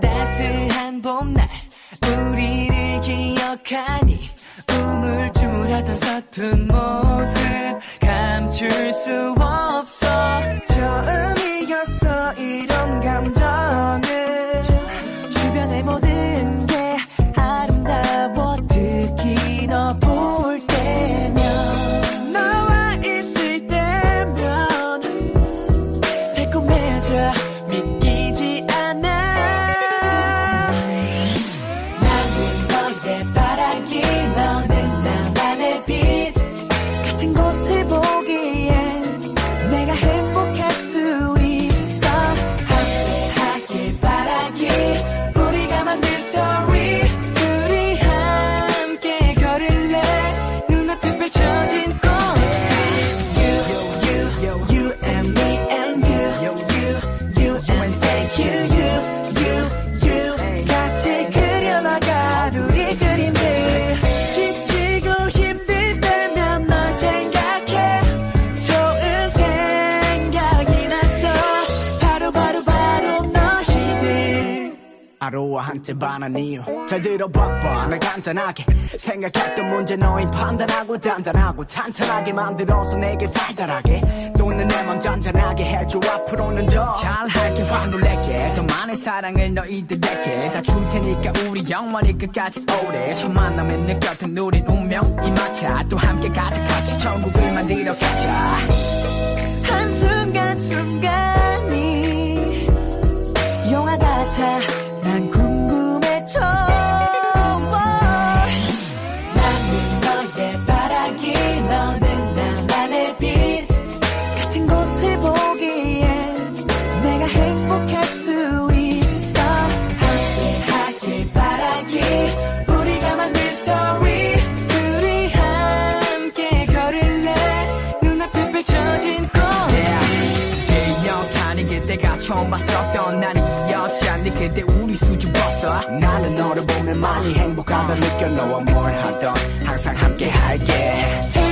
따스한 봄날 우리를 기억하니 우물쭈물하던 서툰 모습 감출 수 없어 하루와 한때 반한 이유 잘 들어봐봐 나 간단하게 생각했던 문제 너인 판단하고 단단하고 탄탄하게 만들어서 내게 달달하게 또는 내맘 잔잔하게 해줘 앞으로는 더 잘할게 확 놀랄게. 더 많은 사랑을 너희들에게 다 줄 테니까 우리 영원히 끝까지 오래. 첫 만남에 느꼈던 우린 운명이 맞아 또 함께 가자 같이 천국을 만들어 가자. 한순간순간이 영화 같아 난 궁금해져 나는 너의 바라기 너는 나만의 빛. 같은 곳을 보기엔 내가 행복할 수 있어. 함께하길 바라기 우리가 만들 스토리 둘이 함께 걸을래? 눈앞에 펼쳐진 꽃. 기억하니 그때가 처음 봤었던 날이었잖니 그때 벗어 나는 너를 보면 많이 행복하다 느껴. 너와 뭘 하던 항상 함께 할게